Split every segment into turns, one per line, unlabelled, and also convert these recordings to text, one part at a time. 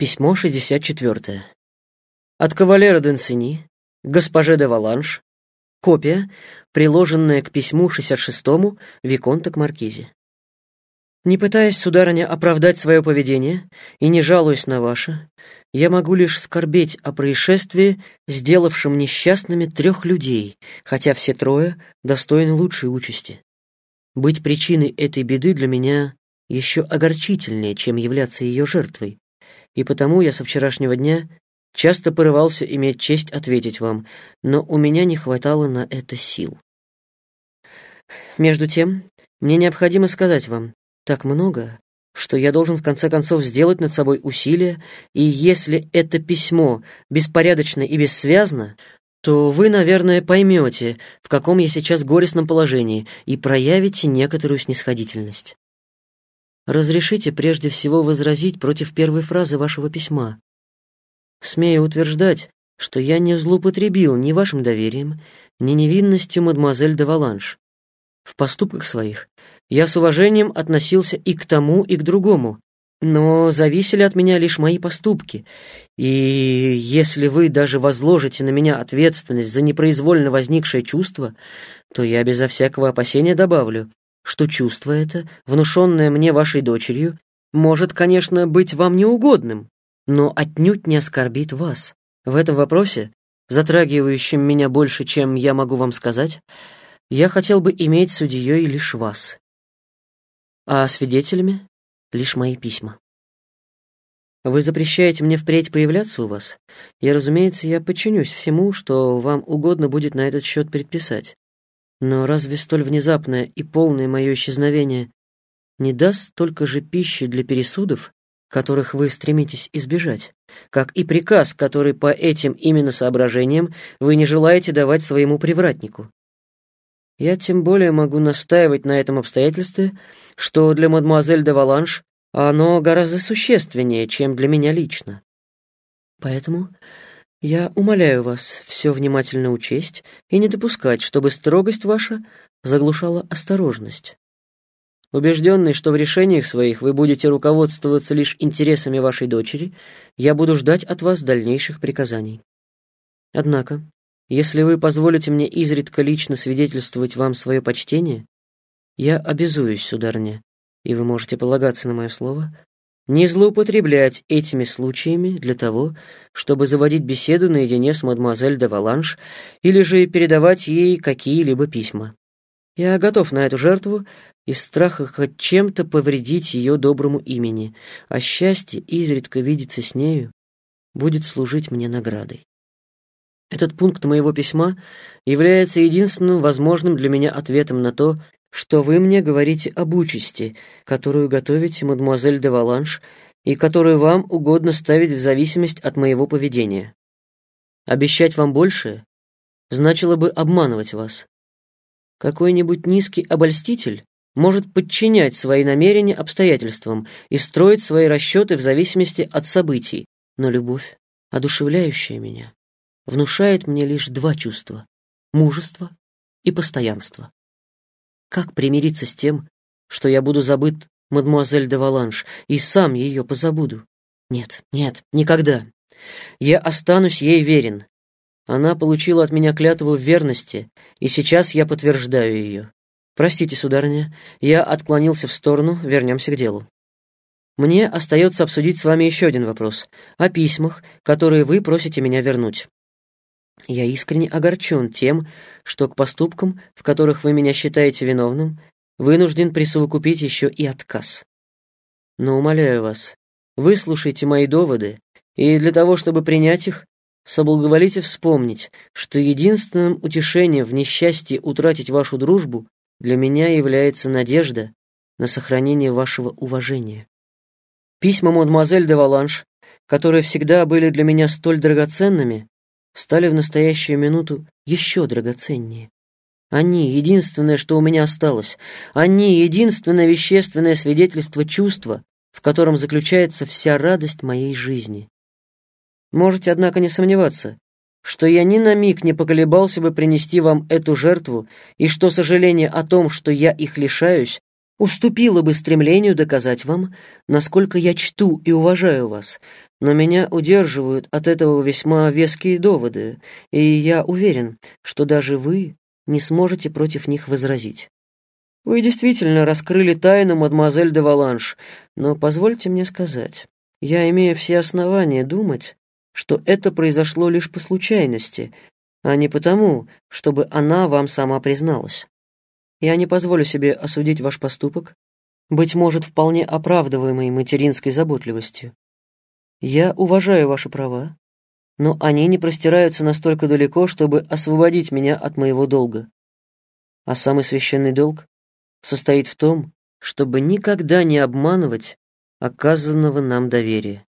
Письмо 64. От кавалера Денсини, госпоже де Валанш, копия, приложенная к письму 66-му Виконта к Маркизе. Не пытаясь, сударыня, оправдать свое поведение и не жалуясь на ваше, я могу лишь скорбеть о происшествии, сделавшем несчастными трех людей, хотя все трое достойны лучшей участи. Быть причиной этой беды для меня еще огорчительнее, чем являться ее жертвой, и потому я со вчерашнего дня часто порывался иметь честь ответить вам, но у меня не хватало на это сил. Между тем, мне необходимо сказать вам так много, что я должен в конце концов сделать над собой усилие, и если это письмо беспорядочно и бессвязно, то вы, наверное, поймете, в каком я сейчас горестном положении, и проявите некоторую снисходительность. Разрешите прежде всего возразить против первой фразы вашего письма. Смею утверждать, что я не злоупотребил ни вашим доверием, ни невинностью мадемуазель де Валанш. В поступках своих я с уважением относился и к тому, и к другому, но зависели от меня лишь мои поступки, и если вы даже возложите на меня ответственность за непроизвольно возникшее чувство, то я безо всякого опасения добавлю, что чувство это, внушенное мне вашей дочерью, может, конечно, быть вам неугодным, но отнюдь не оскорбит вас. В этом вопросе, затрагивающем меня больше, чем я могу вам сказать, я хотел бы иметь судьей лишь вас, а свидетелями — лишь мои письма. Вы запрещаете мне впредь появляться у вас, и, разумеется, я подчинюсь всему, что вам угодно будет на этот счет предписать. Но разве столь внезапное и полное мое исчезновение не даст только же пищи для пересудов, которых вы стремитесь избежать, как и приказ, который по этим именно соображениям вы не желаете давать своему привратнику? Я тем более могу настаивать на этом обстоятельстве, что для мадемуазель де Валанш оно гораздо существеннее, чем для меня лично. Поэтому я умоляю вас все внимательно учесть и не допускать, чтобы строгость ваша заглушала осторожность. Убежденный, что в решениях своих вы будете руководствоваться лишь интересами вашей дочери, я буду ждать от вас дальнейших приказаний. Однако, если вы позволите мне изредка лично свидетельствовать вам свое почтение, я обязуюсь, сударыня, и вы можете полагаться на мое слово, не злоупотреблять этими случаями для того, чтобы заводить беседу наедине с мадемуазель де Валанш или же передавать ей какие-либо письма. Я готов на эту жертву из страха хоть чем-то повредить ее доброму имени, а счастье изредка видеться с нею будет служить мне наградой. Этот пункт моего письма является единственным возможным для меня ответом на то, что вы мне говорите об участи, которую готовите мадемуазель де Валанш и которую вам угодно ставить в зависимость от моего поведения. Обещать вам большее значило бы обманывать вас. Какой-нибудь низкий обольститель может подчинять свои намерения обстоятельствам и строить свои расчеты в зависимости от событий, но любовь, одушевляющая меня, внушает мне лишь два чувства — мужество и постоянство. Как примириться с тем, что я буду забыт мадмуазель де Валанш и сам ее позабуду? Нет, нет, никогда. Я останусь ей верен. Она получила от меня клятву в верности, и сейчас я подтверждаю ее. Простите, сударыня, я отклонился в сторону, вернемся к делу. Мне остается обсудить с вами еще один вопрос о письмах, которые вы просите меня вернуть. Я искренне огорчен тем, что к поступкам, в которых вы меня считаете виновным, вынужден присовокупить еще и отказ. Но умоляю вас, выслушайте мои доводы, и для того, чтобы принять их, соблаговолите вспомнить, что единственным утешением в несчастье утратить вашу дружбу для меня является надежда на сохранение вашего уважения. Письма мадемуазель де Валанш, которые всегда были для меня столь драгоценными, стали в настоящую минуту еще драгоценнее. Они — единственное, что у меня осталось. Они — единственное вещественное свидетельство чувства, в котором заключается вся радость моей жизни. Можете, однако, не сомневаться, что я ни на миг не поколебался бы принести вам эту жертву, и что сожаление о том, что я их лишаюсь, уступила бы стремлению доказать вам, насколько я чту и уважаю вас, но меня удерживают от этого весьма веские доводы, и я уверен, что даже вы не сможете против них возразить. Вы действительно раскрыли тайну мадемуазель де Валанш, но позвольте мне сказать, я имею все основания думать, что это произошло лишь по случайности, а не потому, чтобы она вам сама призналась. Я не позволю себе осудить ваш поступок, быть может, вполне оправдываемый материнской заботливостью. Я уважаю ваши права, но они не простираются настолько далеко, чтобы освободить меня от моего долга. А самый священный долг состоит в том, чтобы никогда не обманывать оказанного нам доверия.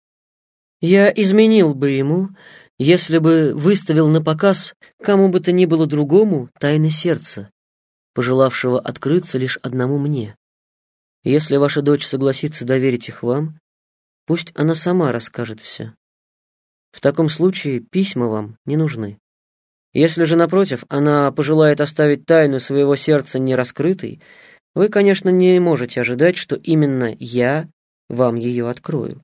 Я изменил бы ему, если бы выставил на показ кому бы то ни было другому тайны сердца, пожелавшего открыться лишь одному мне. Если ваша дочь согласится доверить их вам, пусть она сама расскажет все. В таком случае письма вам не нужны. Если же, напротив, она пожелает оставить тайну своего сердца нераскрытой, вы, конечно, не можете ожидать, что именно я вам ее открою.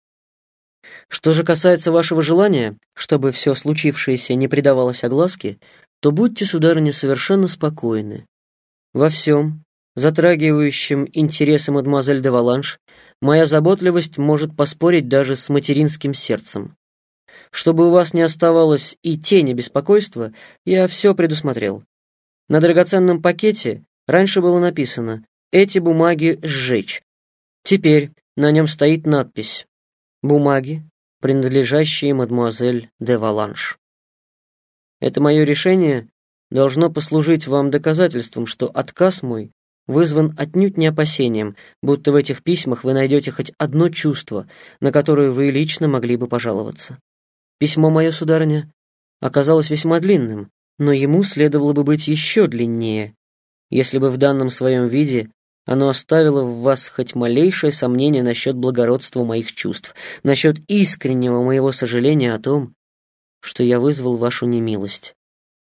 Что же касается вашего желания, чтобы все случившееся не придавалось огласке, то будьте, сударыня, совершенно спокойны. Во всем, затрагивающем интересы мадемуазель де Валанш, моя заботливость может поспорить даже с материнским сердцем. Чтобы у вас не оставалось и тени беспокойства, я все предусмотрел. На драгоценном пакете раньше было написано «Эти бумаги сжечь». Теперь на нем стоит надпись «Бумаги, принадлежащие мадемуазель де Валанш». Это мое решение должно послужить вам доказательством, что отказ мой вызван отнюдь не опасением, будто в этих письмах вы найдете хоть одно чувство, на которое вы лично могли бы пожаловаться. Письмо мое, сударыня, оказалось весьма длинным, но ему следовало бы быть еще длиннее, если бы в данном своем виде оно оставило в вас хоть малейшее сомнение насчет благородства моих чувств, насчет искреннего моего сожаления о том, что я вызвал вашу немилость,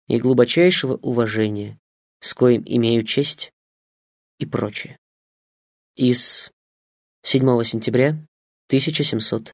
и глубочайшего уважения, с коим имею честь и прочее. Из 7 сентября 1700